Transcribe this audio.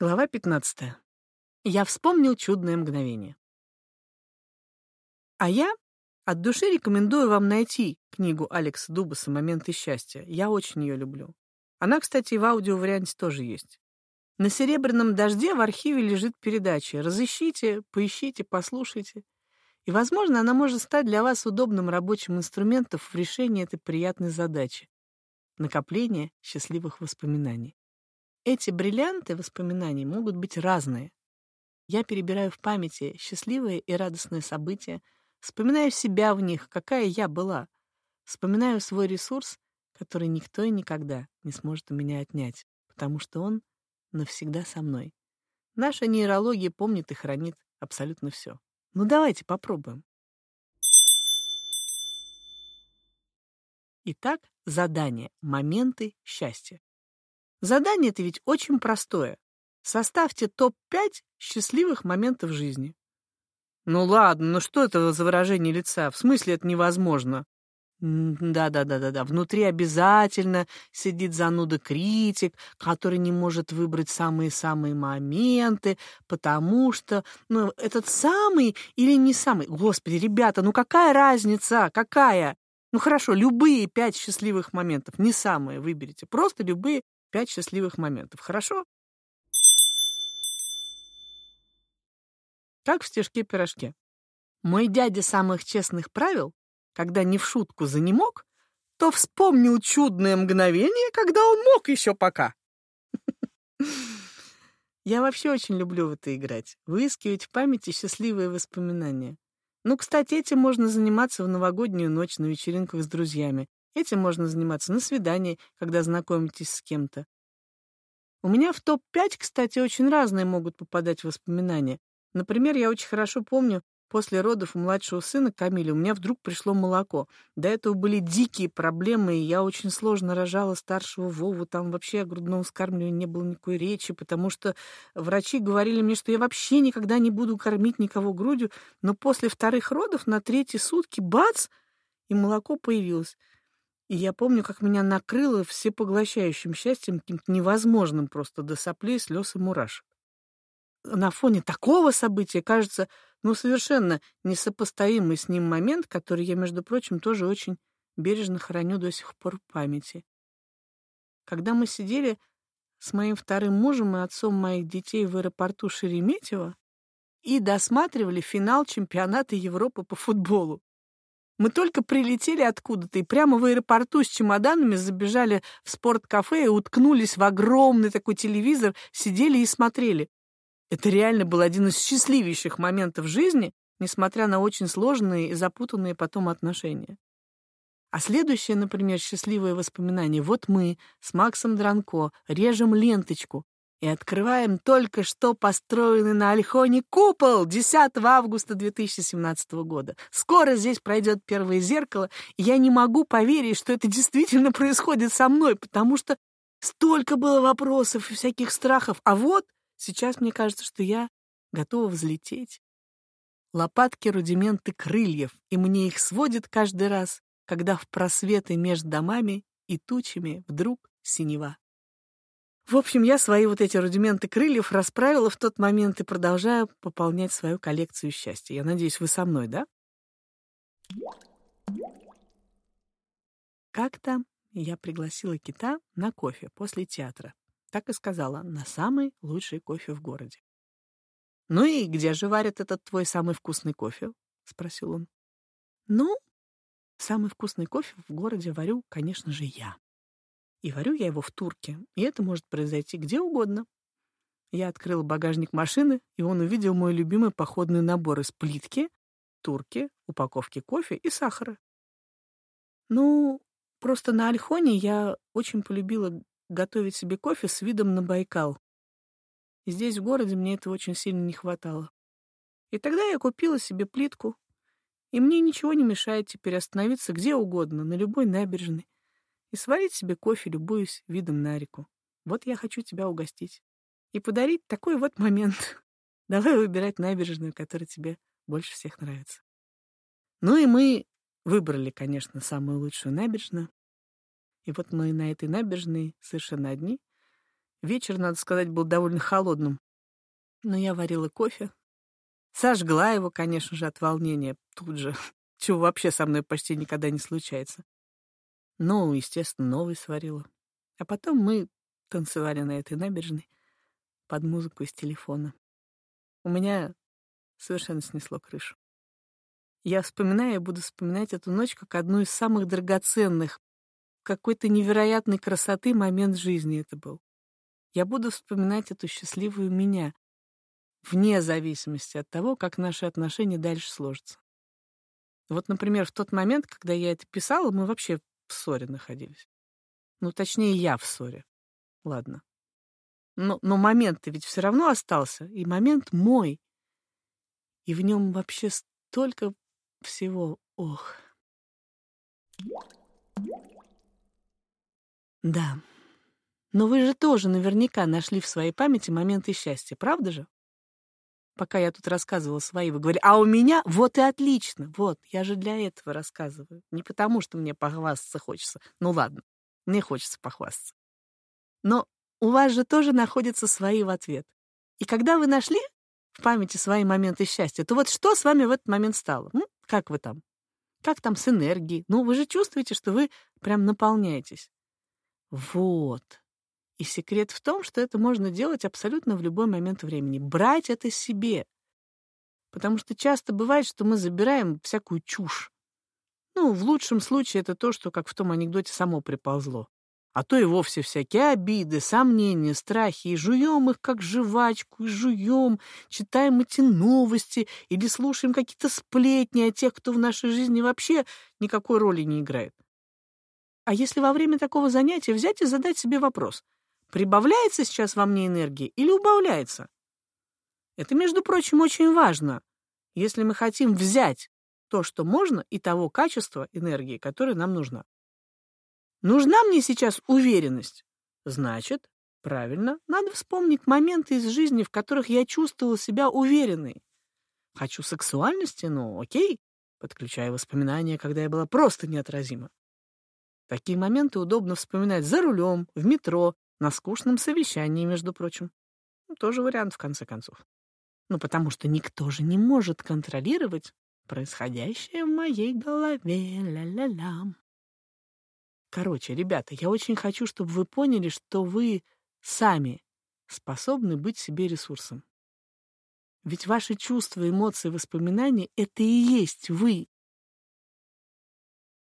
Глава 15. Я вспомнил чудное мгновение. А я от души рекомендую вам найти книгу Алекса Дубаса «Моменты счастья». Я очень ее люблю. Она, кстати, и в аудиоварианте тоже есть. На «Серебряном дожде» в архиве лежит передача. Разыщите, поищите, послушайте. И, возможно, она может стать для вас удобным рабочим инструментом в решении этой приятной задачи — накопления счастливых воспоминаний. Эти бриллианты воспоминаний могут быть разные. Я перебираю в памяти счастливые и радостные события, вспоминаю себя в них, какая я была, вспоминаю свой ресурс, который никто и никогда не сможет у меня отнять, потому что он навсегда со мной. Наша нейрология помнит и хранит абсолютно все. Ну давайте попробуем. Итак, задание «Моменты счастья». Задание это ведь очень простое. Составьте топ-5 счастливых моментов жизни. Ну ладно, ну что это за выражение лица? В смысле это невозможно? Да-да-да-да-да. Внутри обязательно сидит зануда-критик, который не может выбрать самые-самые моменты, потому что, ну, этот самый или не самый. Господи, ребята, ну какая разница? Какая? Ну хорошо, любые пять счастливых моментов, не самые выберите, просто любые Пять счастливых моментов. Хорошо? Как в стишке-пирожке. Мой дядя самых честных правил, когда не в шутку занемог, то вспомнил чудное мгновение, когда он мог еще пока. Я вообще очень люблю в это играть, выискивать в памяти счастливые воспоминания. Ну, кстати, этим можно заниматься в новогоднюю ночь на вечеринках с друзьями. Этим можно заниматься на свидании, когда знакомитесь с кем-то. У меня в топ-5, кстати, очень разные могут попадать воспоминания. Например, я очень хорошо помню, после родов у младшего сына Камиля у меня вдруг пришло молоко. До этого были дикие проблемы, и я очень сложно рожала старшего Вову. Там вообще о грудном вскармливании не было никакой речи, потому что врачи говорили мне, что я вообще никогда не буду кормить никого грудью. Но после вторых родов на третьи сутки бац, и молоко появилось. И я помню, как меня накрыло всепоглощающим счастьем, каким-то невозможным просто до соплей, слез и мурашек. На фоне такого события кажется, ну, совершенно несопоставимый с ним момент, который я, между прочим, тоже очень бережно храню до сих пор в памяти. Когда мы сидели с моим вторым мужем и отцом моих детей в аэропорту Шереметьево и досматривали финал чемпионата Европы по футболу. Мы только прилетели откуда-то и прямо в аэропорту с чемоданами забежали в спорткафе и уткнулись в огромный такой телевизор, сидели и смотрели. Это реально был один из счастливейших моментов жизни, несмотря на очень сложные и запутанные потом отношения. А следующее, например, счастливое воспоминание. Вот мы с Максом Дранко режем ленточку и открываем только что построенный на Альхоне купол 10 августа 2017 года. Скоро здесь пройдет первое зеркало, и я не могу поверить, что это действительно происходит со мной, потому что столько было вопросов и всяких страхов. А вот сейчас мне кажется, что я готова взлететь. Лопатки — рудименты крыльев, и мне их сводит каждый раз, когда в просветы между домами и тучами вдруг синева. В общем, я свои вот эти рудименты крыльев расправила в тот момент и продолжаю пополнять свою коллекцию счастья. Я надеюсь, вы со мной, да? Как-то я пригласила кита на кофе после театра. Так и сказала, на самый лучший кофе в городе. «Ну и где же варят этот твой самый вкусный кофе?» — спросил он. «Ну, самый вкусный кофе в городе варю, конечно же, я. И варю я его в турке, и это может произойти где угодно. Я открыл багажник машины, и он увидел мой любимый походный набор из плитки, турки, упаковки кофе и сахара. Ну, просто на Альхоне я очень полюбила готовить себе кофе с видом на Байкал. Здесь, в городе, мне этого очень сильно не хватало. И тогда я купила себе плитку, и мне ничего не мешает теперь остановиться где угодно, на любой набережной, и сварить себе кофе, любуясь видом на реку. Вот я хочу тебя угостить. И подарить такой вот момент. Давай выбирать набережную, которая тебе больше всех нравится. Ну и мы выбрали, конечно, самую лучшую набережную. И вот мы на этой набережной совершенно одни. Вечер, надо сказать, был довольно холодным. Но я варила кофе. Сожгла его, конечно же, от волнения тут же, чего вообще со мной почти никогда не случается. Ну, естественно, новый сварила. А потом мы танцевали на этой набережной под музыку из телефона. У меня совершенно снесло крышу. Я вспоминаю и буду вспоминать эту ночь как одну из самых драгоценных, какой-то невероятной красоты момент жизни это был. Я буду вспоминать эту счастливую меня, вне зависимости от того, как наши отношения дальше сложатся. Вот, например, в тот момент, когда я это писала, мы вообще в ссоре находились. Ну, точнее, я в ссоре. Ладно. Но, но момент-то ведь все равно остался, и момент мой. И в нем вообще столько всего. Ох. Да. Но вы же тоже наверняка нашли в своей памяти моменты счастья, правда же? Пока я тут рассказывала свои, вы говорили, а у меня вот и отлично. Вот, я же для этого рассказываю. Не потому, что мне похвастаться хочется. Ну ладно, мне хочется похвастаться. Но у вас же тоже находятся свои в ответ. И когда вы нашли в памяти свои моменты счастья, то вот что с вами в этот момент стало? М? Как вы там? Как там с энергией? Ну, вы же чувствуете, что вы прям наполняетесь. Вот. И секрет в том, что это можно делать абсолютно в любой момент времени. Брать это себе. Потому что часто бывает, что мы забираем всякую чушь. Ну, в лучшем случае это то, что, как в том анекдоте, само приползло а то и вовсе всякие обиды, сомнения, страхи, и жуем их как жвачку, и жуем, читаем эти новости или слушаем какие-то сплетни о тех, кто в нашей жизни вообще никакой роли не играет. А если во время такого занятия взять и задать себе вопрос, прибавляется сейчас во мне энергии или убавляется? Это, между прочим, очень важно, если мы хотим взять то, что можно, и того качества энергии, которое нам нужно. Нужна мне сейчас уверенность? Значит, правильно, надо вспомнить моменты из жизни, в которых я чувствовала себя уверенной. Хочу сексуальности? Ну, окей. Подключаю воспоминания, когда я была просто неотразима. Такие моменты удобно вспоминать за рулем, в метро, на скучном совещании, между прочим. Ну, тоже вариант, в конце концов. Ну, потому что никто же не может контролировать происходящее в моей голове. Ля-ля-ля. Короче, ребята, я очень хочу, чтобы вы поняли, что вы сами способны быть себе ресурсом. Ведь ваши чувства, эмоции, воспоминания — это и есть вы.